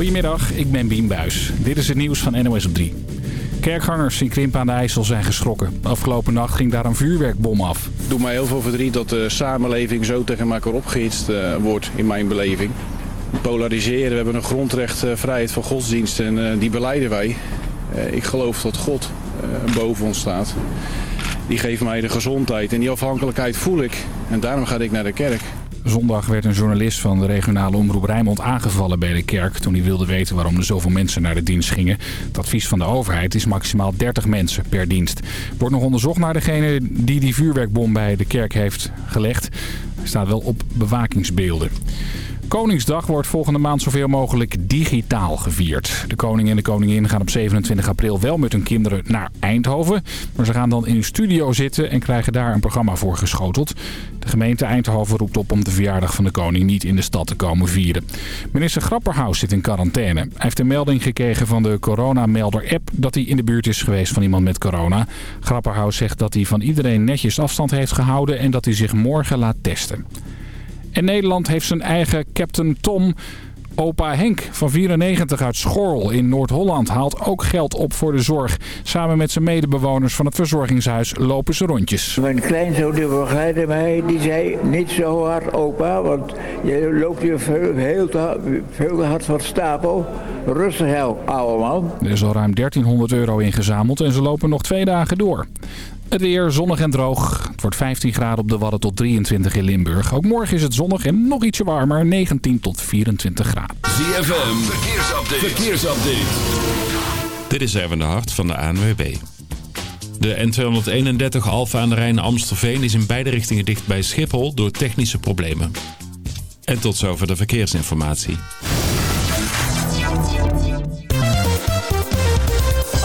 Goedemiddag, ik ben Bien Buijs. Dit is het nieuws van NOS op 3. Kerkgangers in Krimp aan de IJssel zijn geschrokken. Afgelopen nacht ging daar een vuurwerkbom af. Het doet mij heel veel verdriet dat de samenleving zo tegen elkaar opgehitst eh, wordt in mijn beleving. Polariseren, we hebben een grondrecht uh, vrijheid van godsdienst en eh, die beleiden wij. ik geloof dat God boven ons staat. Die geeft mij de gezondheid en die afhankelijkheid voel ik. En daarom ga ik naar de kerk. Zondag werd een journalist van de regionale omroep Rijnmond aangevallen bij de kerk... toen hij wilde weten waarom er zoveel mensen naar de dienst gingen. Het advies van de overheid is maximaal 30 mensen per dienst. Wordt nog onderzocht naar degene die die vuurwerkbom bij de kerk heeft gelegd. staat wel op bewakingsbeelden. Koningsdag wordt volgende maand zoveel mogelijk digitaal gevierd. De koning en de koningin gaan op 27 april wel met hun kinderen naar Eindhoven. Maar ze gaan dan in een studio zitten en krijgen daar een programma voor geschoteld. De gemeente Eindhoven roept op om de verjaardag van de koning niet in de stad te komen vieren. Minister Grapperhaus zit in quarantaine. Hij heeft een melding gekregen van de coronamelder-app dat hij in de buurt is geweest van iemand met corona. Grapperhaus zegt dat hij van iedereen netjes afstand heeft gehouden en dat hij zich morgen laat testen. En Nederland heeft zijn eigen Captain Tom... Opa Henk van 94 uit Schorl in Noord-Holland haalt ook geld op voor de zorg. Samen met zijn medebewoners van het verzorgingshuis lopen ze rondjes. Mijn kleinzoon die begeleidde mij, die zei niet zo hard opa, want je loopt je veel, heel te, hard van stapel. Rustig heel, ouwe man. Er is al ruim 1300 euro ingezameld en ze lopen nog twee dagen door. Het weer zonnig en droog. Het wordt 15 graden op de Wadden tot 23 in Limburg. Ook morgen is het zonnig en nog ietsje warmer, 19 tot 24 graden. ZFM, verkeersupdate. verkeersupdate. Dit is even de hart van de ANWB. De N231 Alfa aan de Rijn Amstelveen is in beide richtingen dicht bij Schiphol door technische problemen. En tot zover de verkeersinformatie.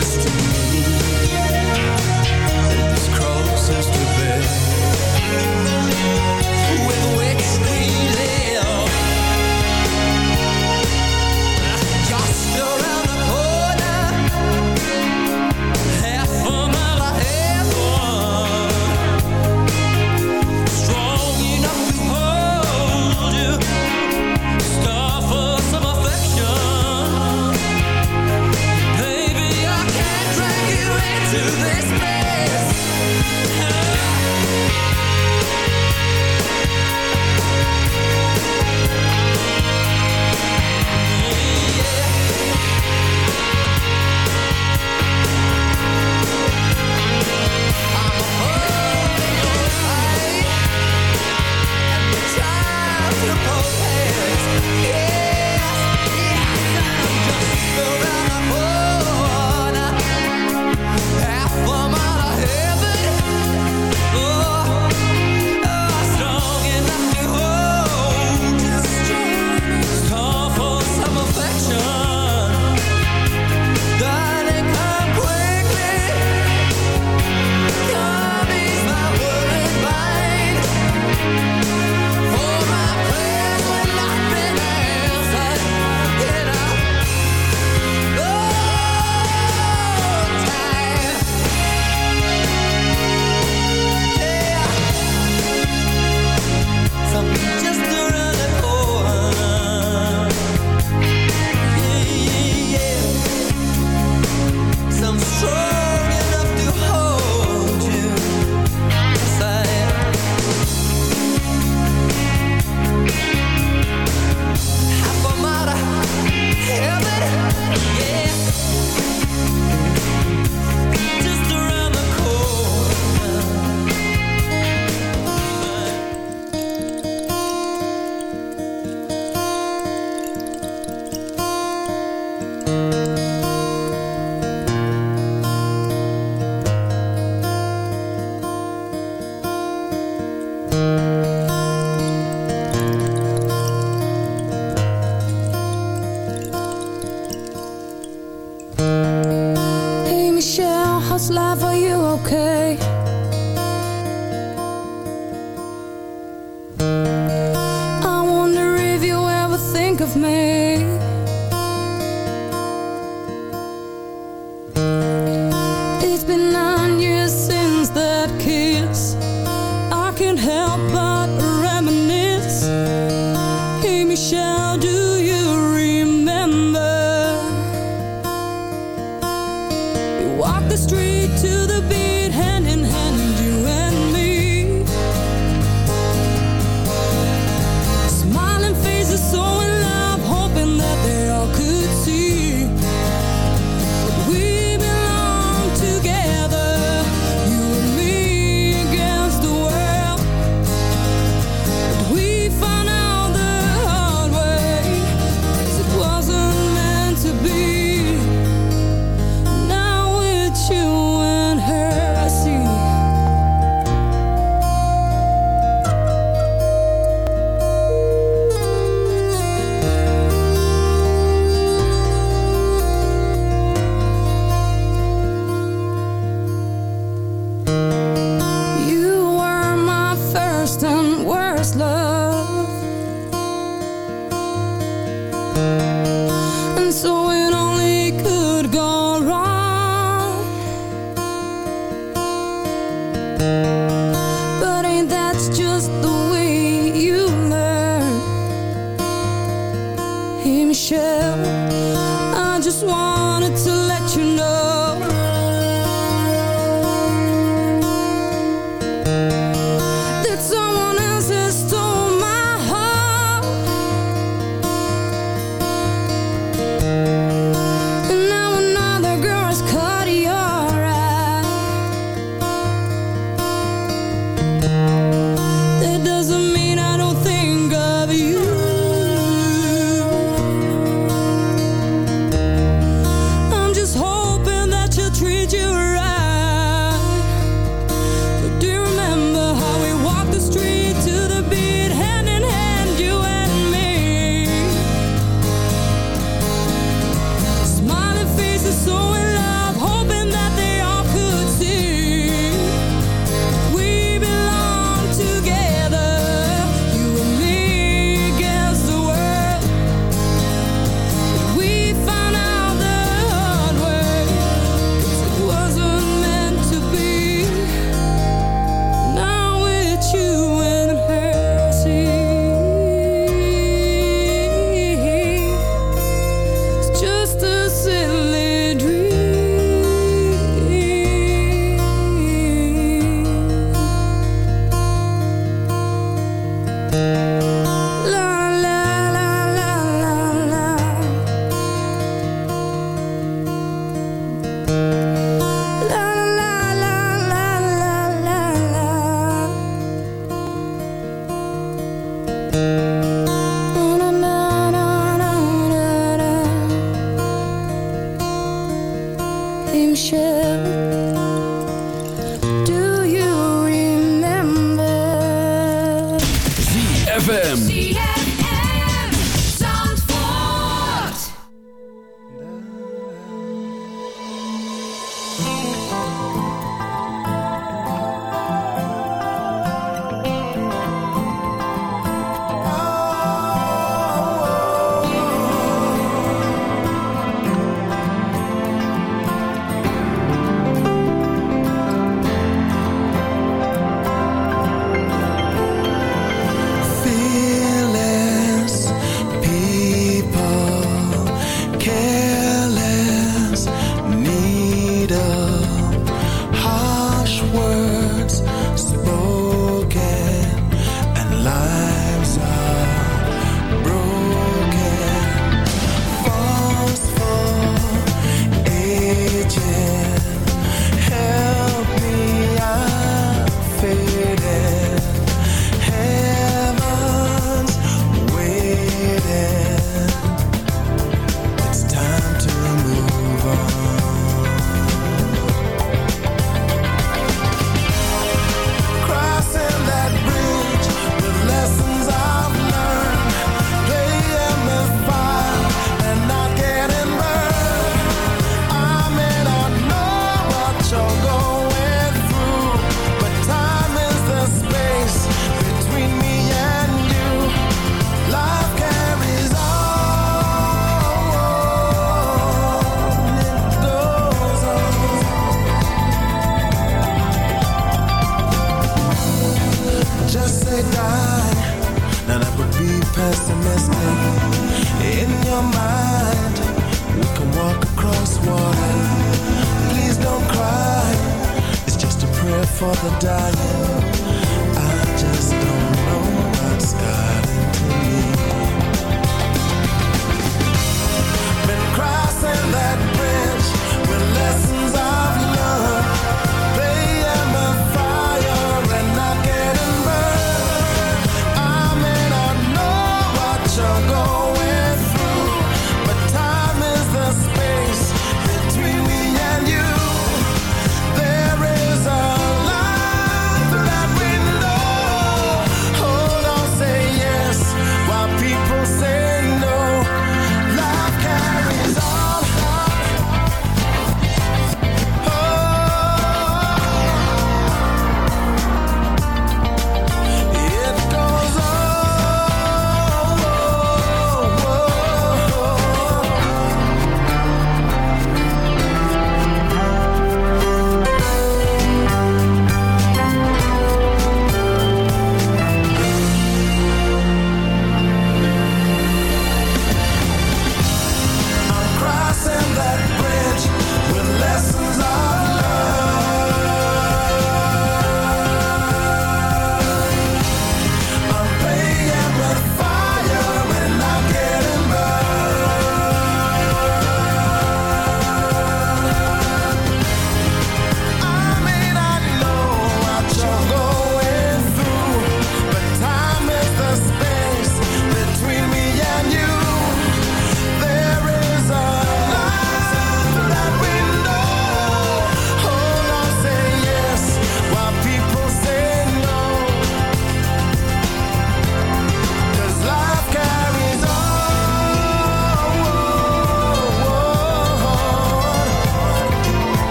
to me.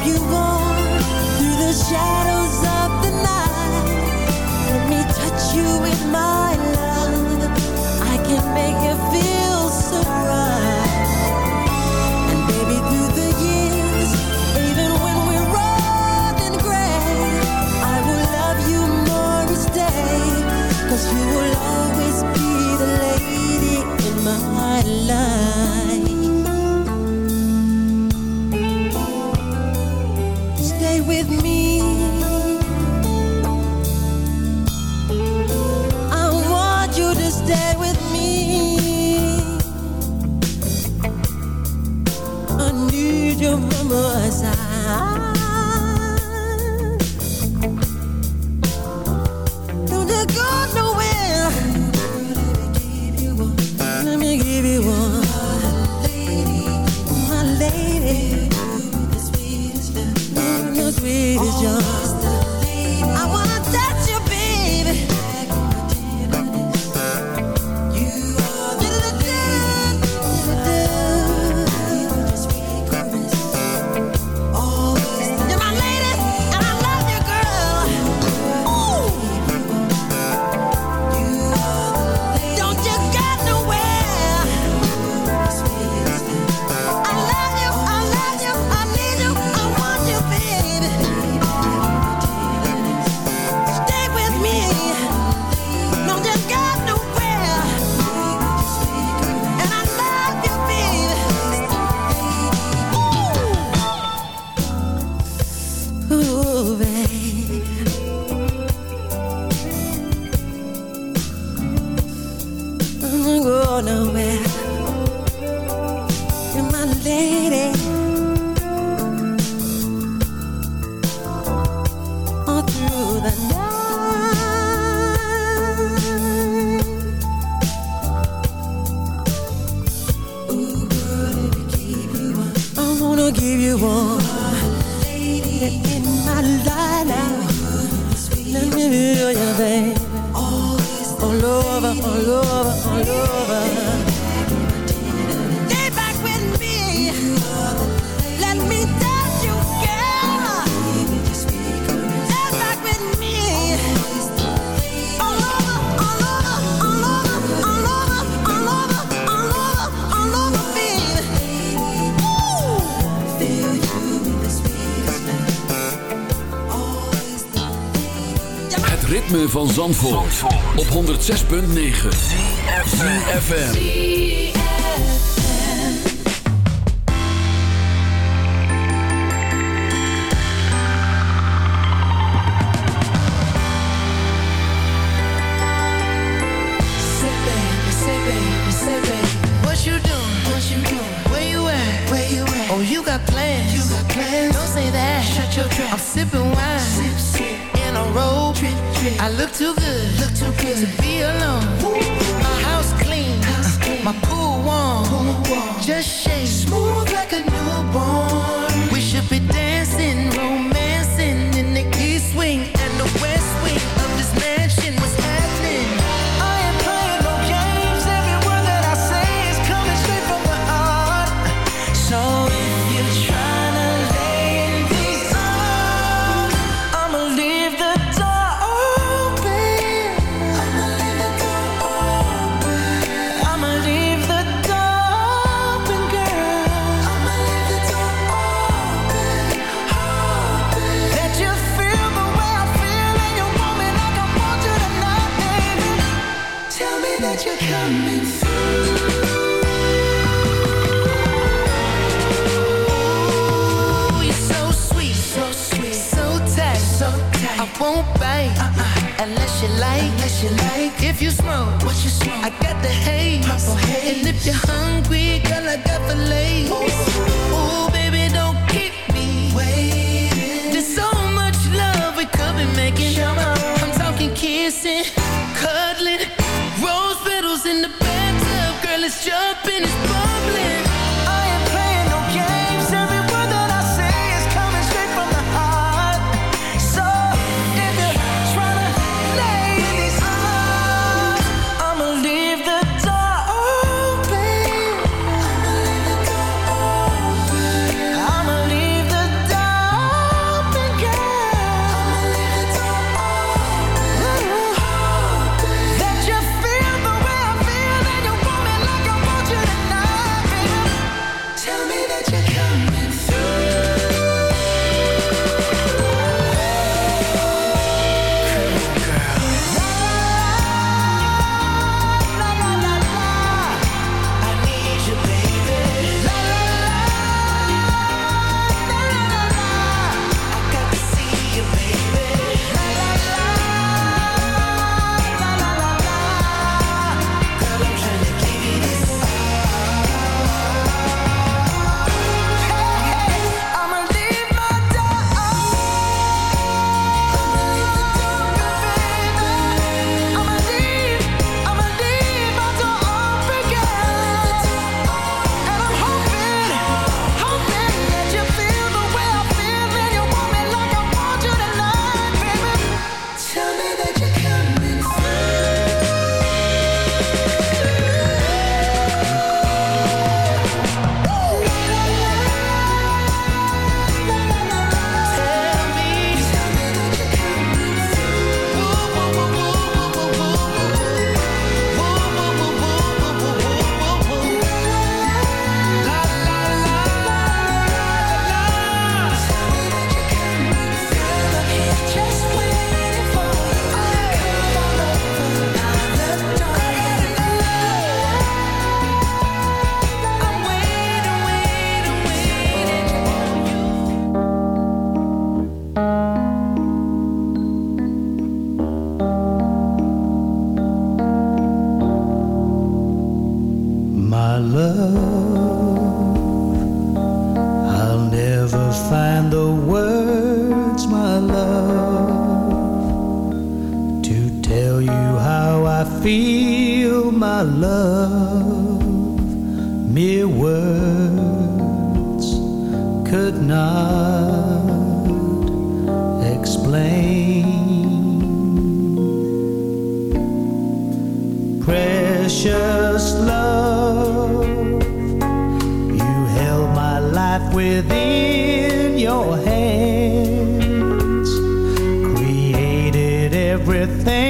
hope you born through the shadows. nowhere van Zandvoort, op 106.9 CFFM Where you you oh, plans. You got plans. Don't say that. I look too good, look too good to be alone. My house clean, house clean. my pool warm. pool warm, just shake smooth like a newborn. We should be dancing, romancing in the key swing. Thing.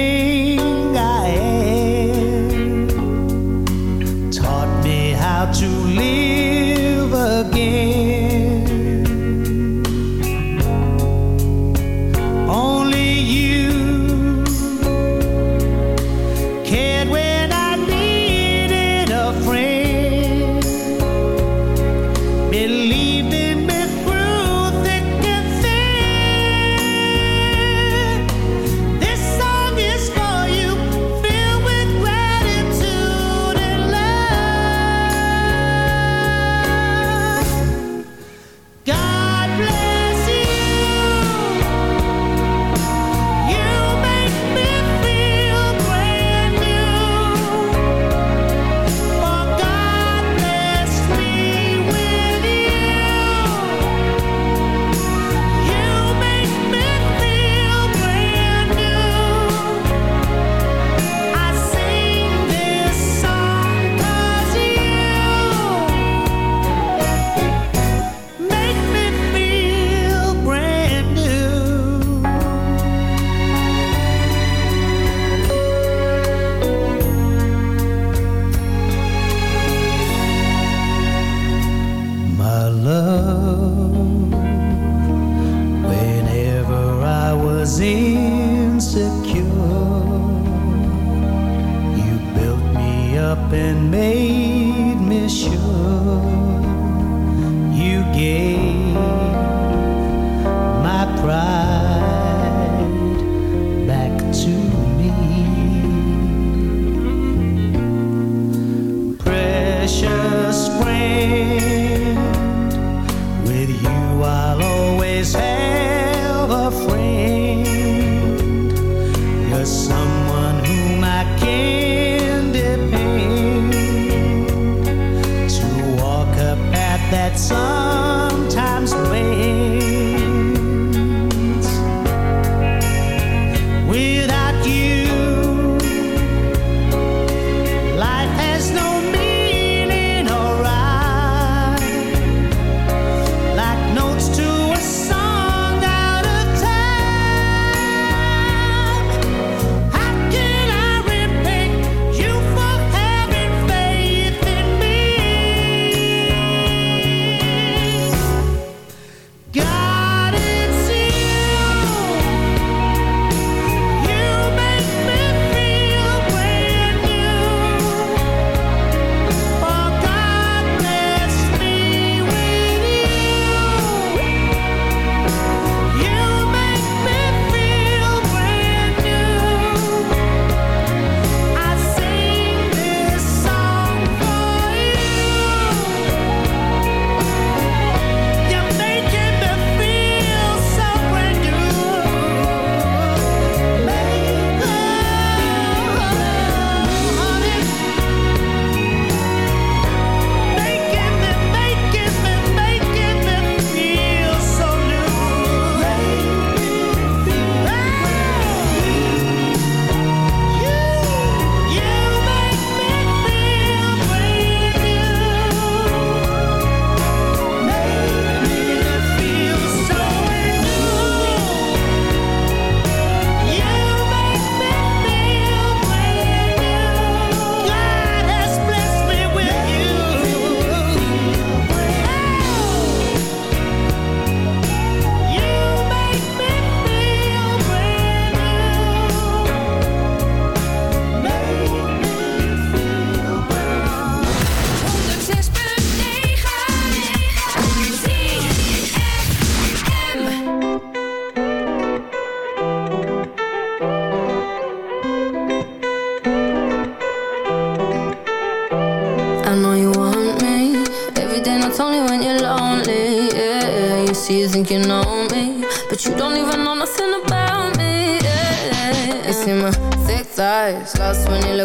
pressure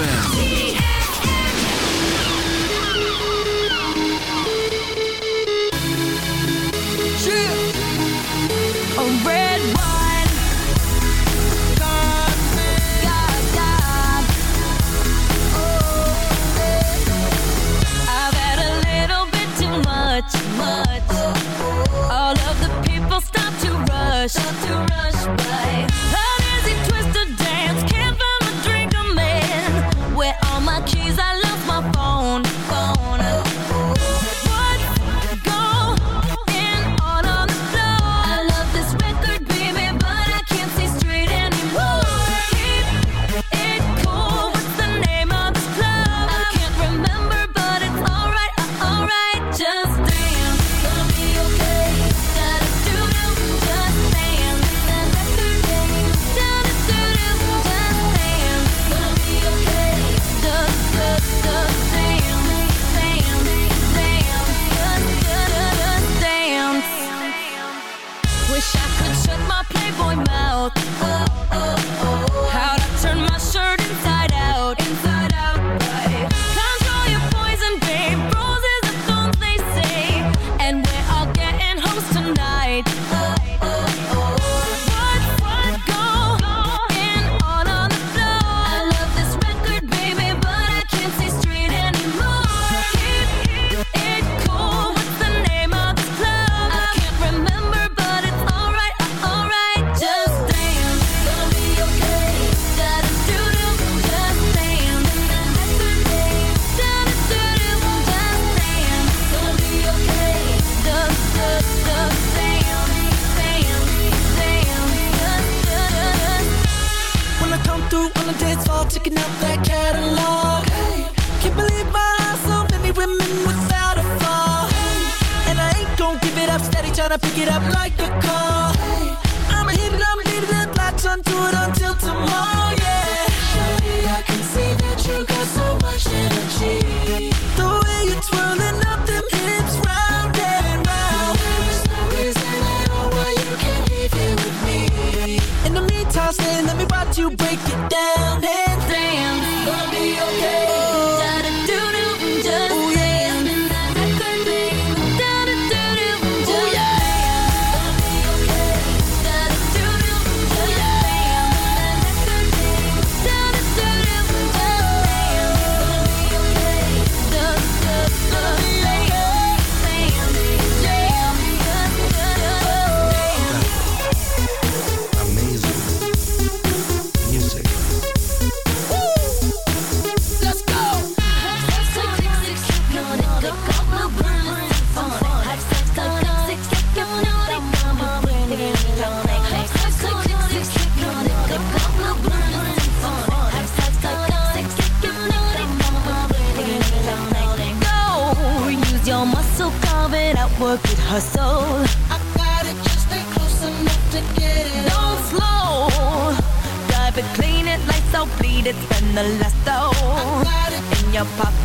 ZFM. checking out that catalog. can't believe my eyes, so many women without a flaw. Hey, and I ain't gon' give it up, steady to pick it up like a I'm a hit and I'm it, latch onto it until tomorrow. hip pop.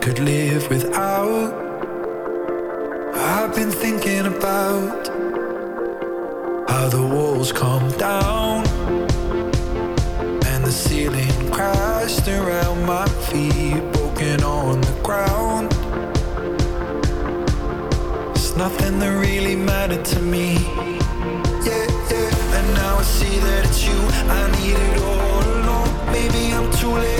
could live without. I've been thinking about how the walls come down and the ceiling crashed around my feet, broken on the ground. It's nothing that really mattered to me. Yeah, yeah. And now I see that it's you. I need it all alone. Maybe I'm too late.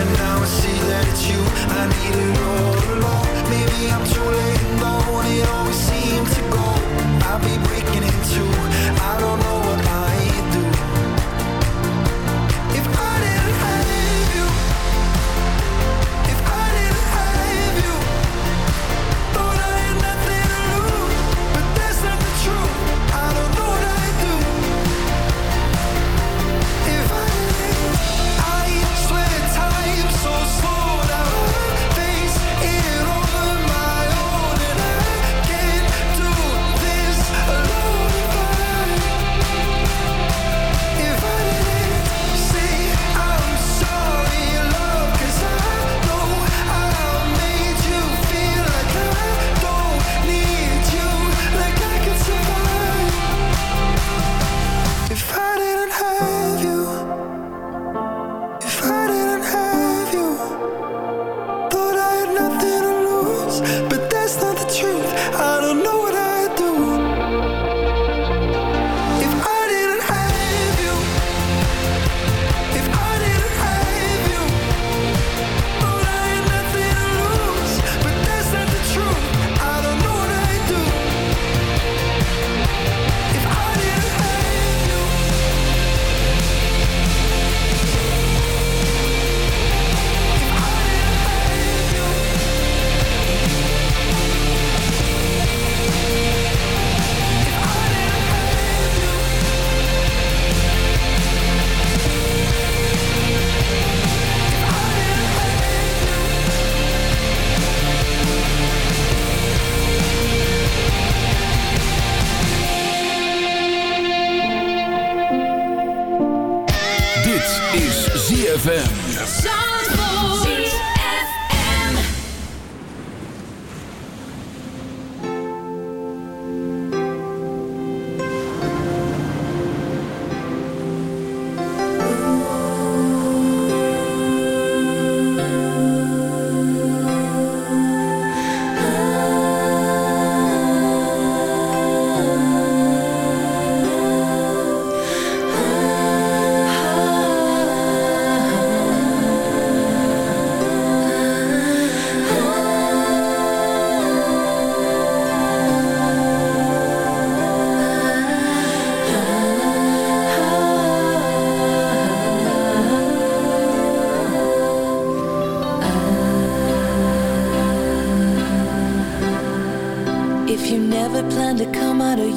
And now I see that it's you I needed all along Maybe I'm too late and gone It always seems to go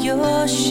有时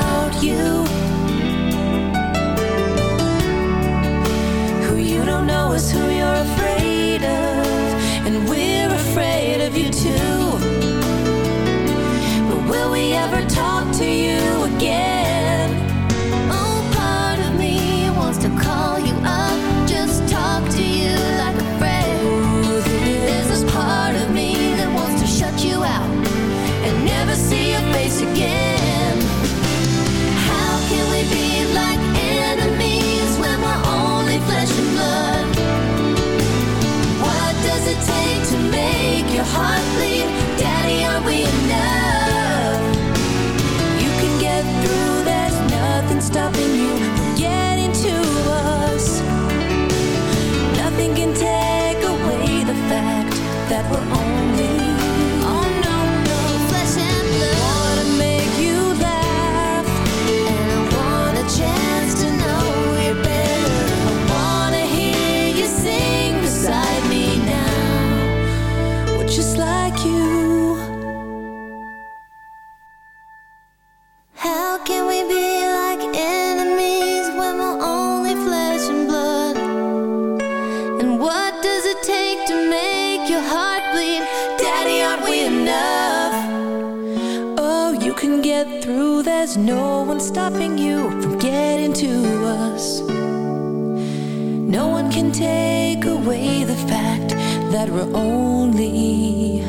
can take away the fact that we're only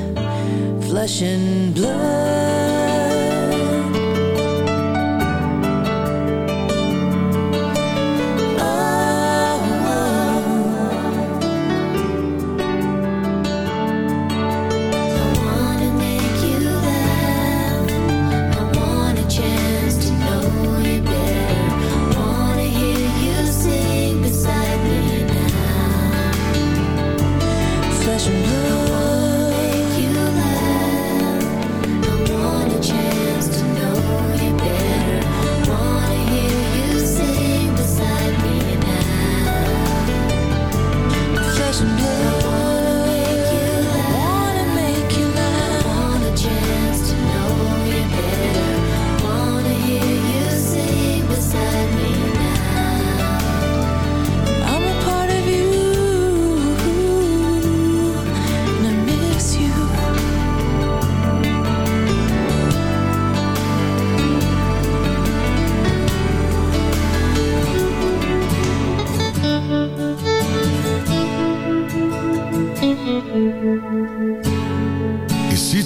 flesh and blood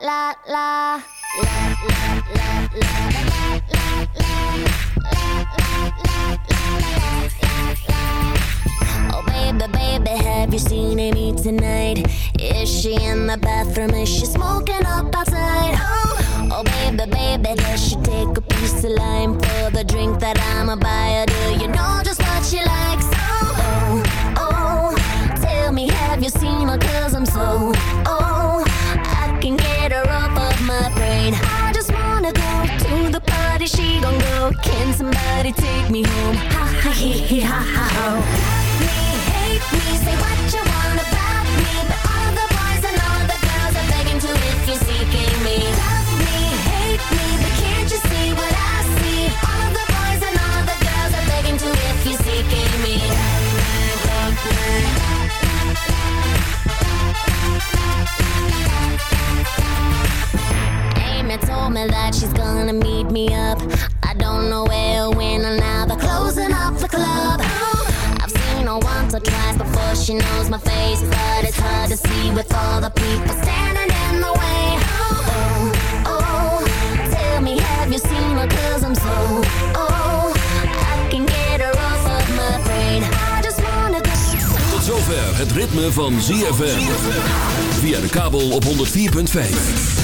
la la la la la la la la la Oh baby, baby, have you seen Amy tonight? Is she in the bathroom? Is she smoking up outside? Oh, oh baby, baby, does she take a piece of lime for the drink that I'ma buy her? Do you know just what she likes? Oh, oh, oh, tell me, have you seen her? Cause go. Can somebody take me home? Ha ha he he ha ha ho. Love me, hate me, say what you want about me, but all the boys and all the girls are begging to if you're seeking me. Love me, hate me, but can't you see what I see? All the boys and all the girls are begging to if you're seeking me. Love me, love me. Amy told me that she's gonna meet me up from nowhere winning now they're closing up the club oh, I've seen her once or twice before she knows my face But it's hard to see with all the people standing in the way Oh, oh tell me have you seen her cause I'm so Oh, I can get her off of my brain I just want go Tot zover het ritme van ZFR Via de kabel op 104.5